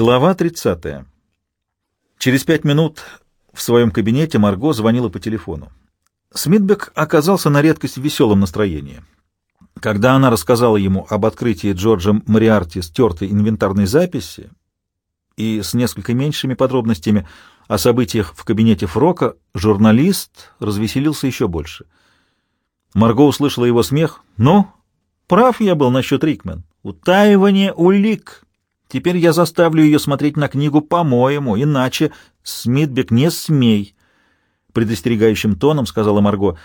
Глава 30. Через пять минут в своем кабинете Марго звонила по телефону. Смитбек оказался на редкость в веселом настроении. Когда она рассказала ему об открытии Джорджем Мариарти стертой инвентарной записи и с несколько меньшими подробностями о событиях в кабинете Фрока, журналист развеселился еще больше. Марго услышала его смех. «Ну, прав я был насчет Рикмен. Утаивание улик. Теперь я заставлю ее смотреть на книгу по-моему, иначе, Смитбек, не смей!» Предостерегающим тоном сказала Марго.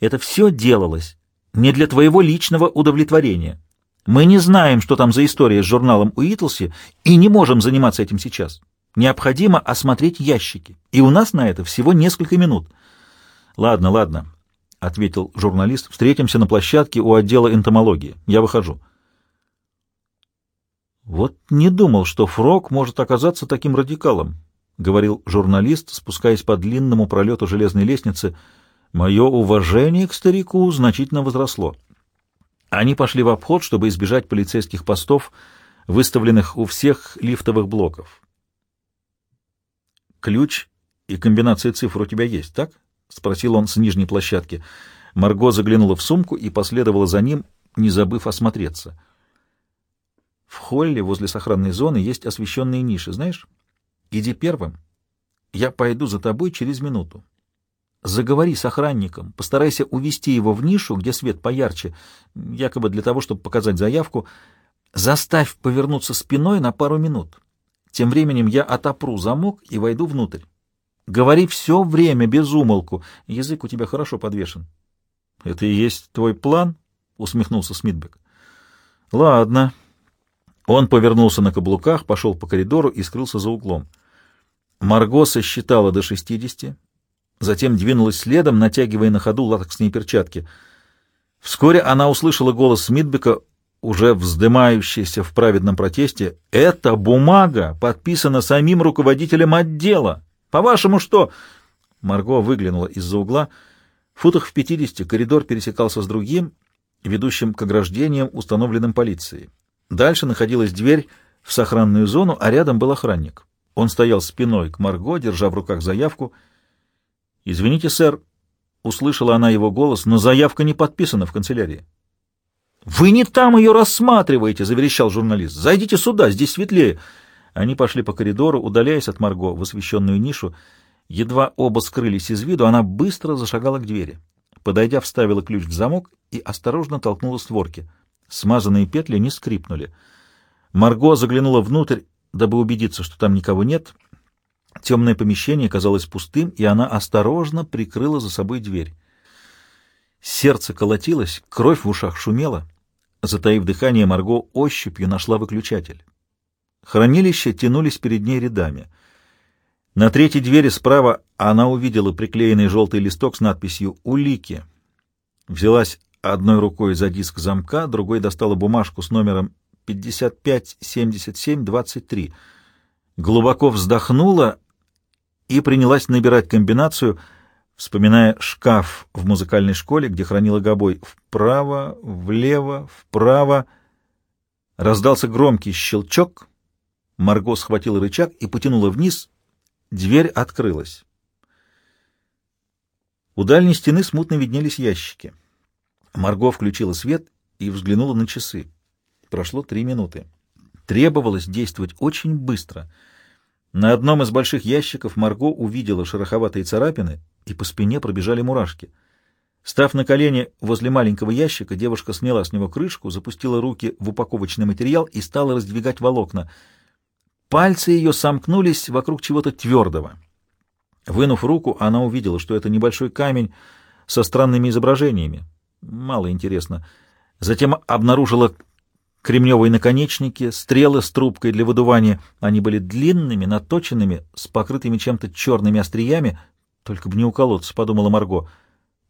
«Это все делалось не для твоего личного удовлетворения. Мы не знаем, что там за история с журналом Уитлси, и не можем заниматься этим сейчас. Необходимо осмотреть ящики, и у нас на это всего несколько минут». «Ладно, ладно», — ответил журналист. «Встретимся на площадке у отдела энтомологии. Я выхожу». «Вот не думал, что Фрог может оказаться таким радикалом», — говорил журналист, спускаясь по длинному пролету железной лестницы. «Мое уважение к старику значительно возросло». Они пошли в обход, чтобы избежать полицейских постов, выставленных у всех лифтовых блоков. «Ключ и комбинация цифр у тебя есть, так?» — спросил он с нижней площадки. Марго заглянула в сумку и последовала за ним, не забыв осмотреться — в холле возле сохранной зоны есть освещенные ниши, знаешь? Иди первым. Я пойду за тобой через минуту. Заговори с охранником, постарайся увести его в нишу, где свет поярче, якобы для того, чтобы показать заявку. Заставь повернуться спиной на пару минут. Тем временем я отопру замок и войду внутрь. Говори все время без умолку. Язык у тебя хорошо подвешен. — Это и есть твой план? — усмехнулся Смитбек. — Ладно. Он повернулся на каблуках, пошел по коридору и скрылся за углом. Марго сосчитала до шестидесяти, затем двинулась следом, натягивая на ходу латексные перчатки. Вскоре она услышала голос Смитбека, уже вздымающийся в праведном протесте. «Это бумага подписана самим руководителем отдела! По-вашему, что...» Марго выглянула из-за угла. В футах в пятидесяти коридор пересекался с другим, ведущим к ограждениям, установленным полицией. Дальше находилась дверь в сохранную зону, а рядом был охранник. Он стоял спиной к Марго, держа в руках заявку. «Извините, сэр», — услышала она его голос, — «но заявка не подписана в канцелярии». «Вы не там ее рассматриваете», — заверещал журналист. «Зайдите сюда, здесь светлее». Они пошли по коридору, удаляясь от Марго в освещенную нишу. Едва оба скрылись из виду, она быстро зашагала к двери. Подойдя, вставила ключ в замок и осторожно толкнула створки. Смазанные петли не скрипнули. Марго заглянула внутрь, дабы убедиться, что там никого нет. Темное помещение казалось пустым, и она осторожно прикрыла за собой дверь. Сердце колотилось, кровь в ушах шумела. Затаив дыхание, Марго ощупью нашла выключатель. Хранилища тянулись перед ней рядами. На третьей двери справа она увидела приклеенный желтый листок с надписью «Улики». Взялась Одной рукой за диск замка, другой достала бумажку с номером 557723. Глубоко вздохнула и принялась набирать комбинацию, вспоминая шкаф в музыкальной школе, где хранила гобой. Вправо, влево, вправо. Раздался громкий щелчок. Марго схватила рычаг и потянула вниз. Дверь открылась. У дальней стены смутно виднелись ящики. Марго включила свет и взглянула на часы. Прошло три минуты. Требовалось действовать очень быстро. На одном из больших ящиков Марго увидела шероховатые царапины, и по спине пробежали мурашки. Став на колени возле маленького ящика, девушка сняла с него крышку, запустила руки в упаковочный материал и стала раздвигать волокна. Пальцы ее сомкнулись вокруг чего-то твердого. Вынув руку, она увидела, что это небольшой камень со странными изображениями, Мало интересно. Затем обнаружила кремневые наконечники, стрелы с трубкой для выдувания. Они были длинными, наточенными, с покрытыми чем-то черными остриями. Только бы не уколоться, подумала Марго.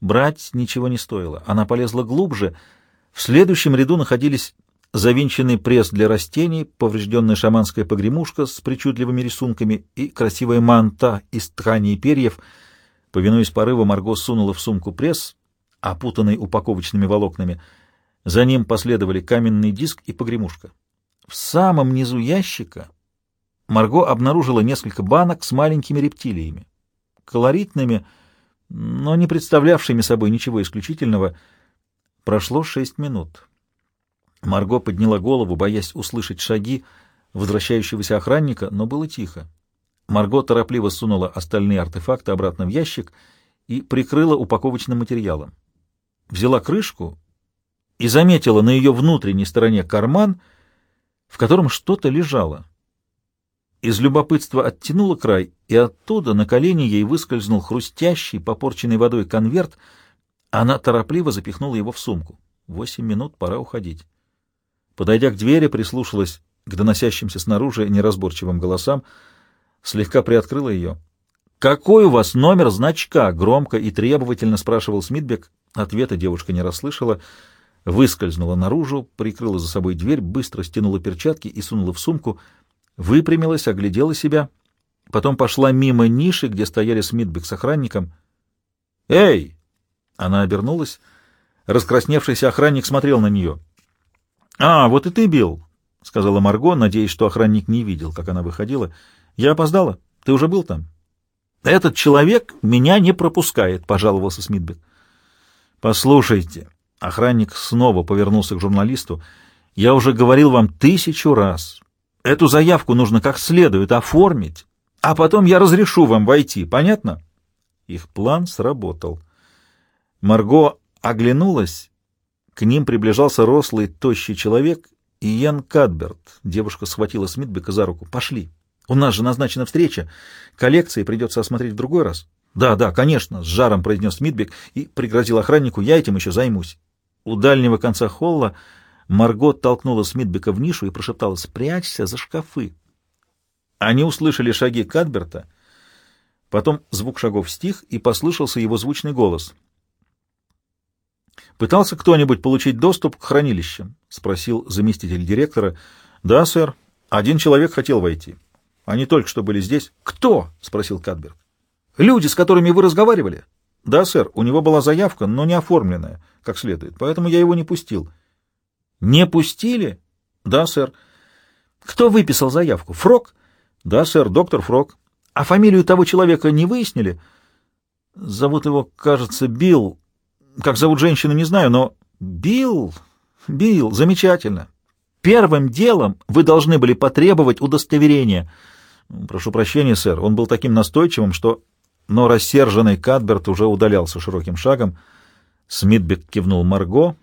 Брать ничего не стоило. Она полезла глубже. В следующем ряду находились завинченный пресс для растений, поврежденная шаманская погремушка с причудливыми рисунками и красивая манта из ткани и перьев. Повинуясь порыву, Марго сунула в сумку пресс, опутанный упаковочными волокнами. За ним последовали каменный диск и погремушка. В самом низу ящика Марго обнаружила несколько банок с маленькими рептилиями. Колоритными, но не представлявшими собой ничего исключительного. Прошло шесть минут. Марго подняла голову, боясь услышать шаги возвращающегося охранника, но было тихо. Марго торопливо сунула остальные артефакты обратно в ящик и прикрыла упаковочным материалом. Взяла крышку и заметила на ее внутренней стороне карман, в котором что-то лежало. Из любопытства оттянула край, и оттуда на колени ей выскользнул хрустящий, попорченный водой конверт. Она торопливо запихнула его в сумку. Восемь минут, пора уходить. Подойдя к двери, прислушалась к доносящимся снаружи неразборчивым голосам, слегка приоткрыла ее. «Какой у вас номер значка?» — громко и требовательно спрашивал Смитбек. Ответа девушка не расслышала, выскользнула наружу, прикрыла за собой дверь, быстро стянула перчатки и сунула в сумку — выпрямилась, оглядела себя, потом пошла мимо ниши, где стояли Смитбек с охранником. «Эй!» Она обернулась. Раскрасневшийся охранник смотрел на нее. «А, вот и ты, Билл!» — сказала Марго, надеясь, что охранник не видел, как она выходила. «Я опоздала. Ты уже был там?» «Этот человек меня не пропускает», — пожаловался Смитбек. «Послушайте», — охранник снова повернулся к журналисту, — «я уже говорил вам тысячу раз, Эту заявку нужно как следует оформить, а потом я разрешу вам войти, понятно? Их план сработал. Марго оглянулась. К ним приближался рослый, тощий человек и Ян Кадберт. Девушка схватила Смитбека за руку. «Пошли. У нас же назначена встреча. Коллекции придется осмотреть в другой раз». «Да, да, конечно», — с жаром произнес Смитбек и пригрозил охраннику. «Я этим еще займусь». У дальнего конца холла Маргот толкнула Смитбека в нишу и прошептала «Спрячься за шкафы». Они услышали шаги Кадберта, потом звук шагов стих, и послышался его звучный голос. «Пытался кто-нибудь получить доступ к хранилищам?» — спросил заместитель директора. «Да, сэр. Один человек хотел войти. Они только что были здесь». «Кто?» — спросил Кадберт. «Люди, с которыми вы разговаривали?» «Да, сэр. У него была заявка, но не оформленная, как следует, поэтому я его не пустил». Не пустили? Да, сэр. Кто выписал заявку? Фрок? Да, сэр, доктор Фрок. А фамилию того человека не выяснили? Зовут его, кажется, Билл. Как зовут женщину, не знаю, но... Билл? Билл, замечательно. Первым делом вы должны были потребовать удостоверения. Прошу прощения, сэр, он был таким настойчивым, что... Но рассерженный Кадберт уже удалялся широким шагом. Смитбек кивнул Марго,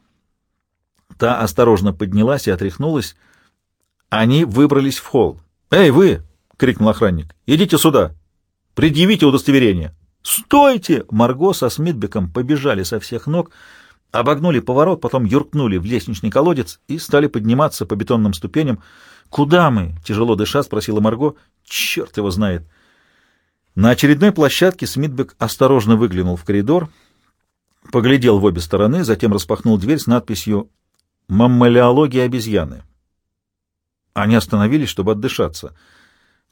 Та осторожно поднялась и отряхнулась. Они выбрались в холл. «Эй, вы!» — крикнул охранник. «Идите сюда! Предъявите удостоверение!» «Стойте!» Марго со Смитбеком побежали со всех ног, обогнули поворот, потом юркнули в лестничный колодец и стали подниматься по бетонным ступеням. «Куда мы?» — тяжело дыша спросила Марго. «Черт его знает!» На очередной площадке Смитбек осторожно выглянул в коридор, поглядел в обе стороны, затем распахнул дверь с надписью маммалеология обезьяны. Они остановились, чтобы отдышаться.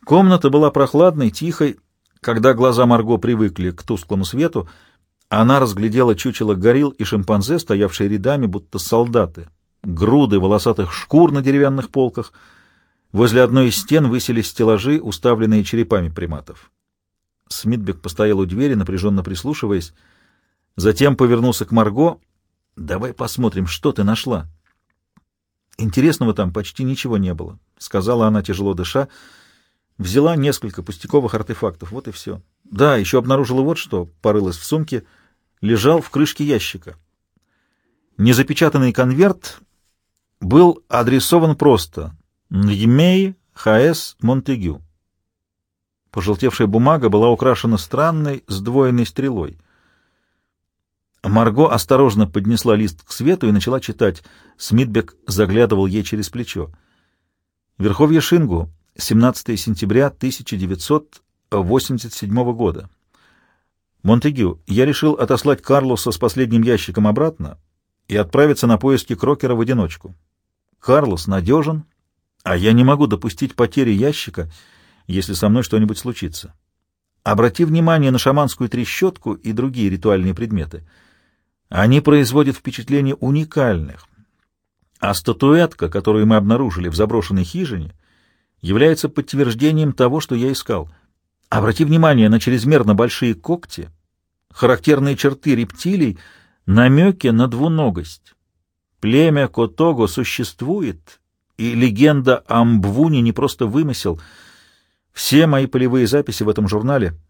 Комната была прохладной, тихой. Когда глаза Марго привыкли к тусклому свету, она разглядела чучело горилл и шимпанзе, стоявшие рядами, будто солдаты. Груды волосатых шкур на деревянных полках. Возле одной из стен высились стеллажи, уставленные черепами приматов. Смитбек постоял у двери, напряженно прислушиваясь. Затем повернулся к Марго. «Давай посмотрим, что ты нашла». Интересного там почти ничего не было, — сказала она, тяжело дыша. Взяла несколько пустяковых артефактов, вот и все. Да, еще обнаружила вот что, порылась в сумке, лежал в крышке ящика. Незапечатанный конверт был адресован просто «Ньмей Х.С. Монтегю». Пожелтевшая бумага была украшена странной сдвоенной стрелой — Марго осторожно поднесла лист к свету и начала читать. Смитбек заглядывал ей через плечо. Верховье Шингу, 17 сентября 1987 года. Монтегю, я решил отослать Карлоса с последним ящиком обратно и отправиться на поиски Крокера в одиночку. Карлос надежен, а я не могу допустить потери ящика, если со мной что-нибудь случится. Обрати внимание на шаманскую трещотку и другие ритуальные предметы — они производят впечатление уникальных. А статуэтка, которую мы обнаружили в заброшенной хижине, является подтверждением того, что я искал. Обрати внимание на чрезмерно большие когти, характерные черты рептилий, намеки на двуногость. Племя Котого существует, и легенда о Мбвуне не просто вымысел. Все мои полевые записи в этом журнале —